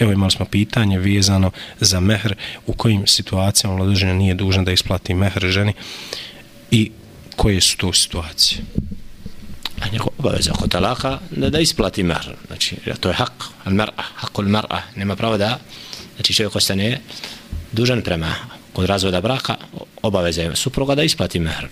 Evo imali smo pitanje vezano za mehr, u kojim situacijama mladoženja nije dužna da isplati mehr ženi i koje su to situacije? A njegov obaveza kod talaka da, da isplati mehr. Znači, to je hak, al mar'a, hakul mar'a. Nema pravo da, znači čovjek ostane dužan prema kod razvoda braka, obaveza je supruga da isplati mehr.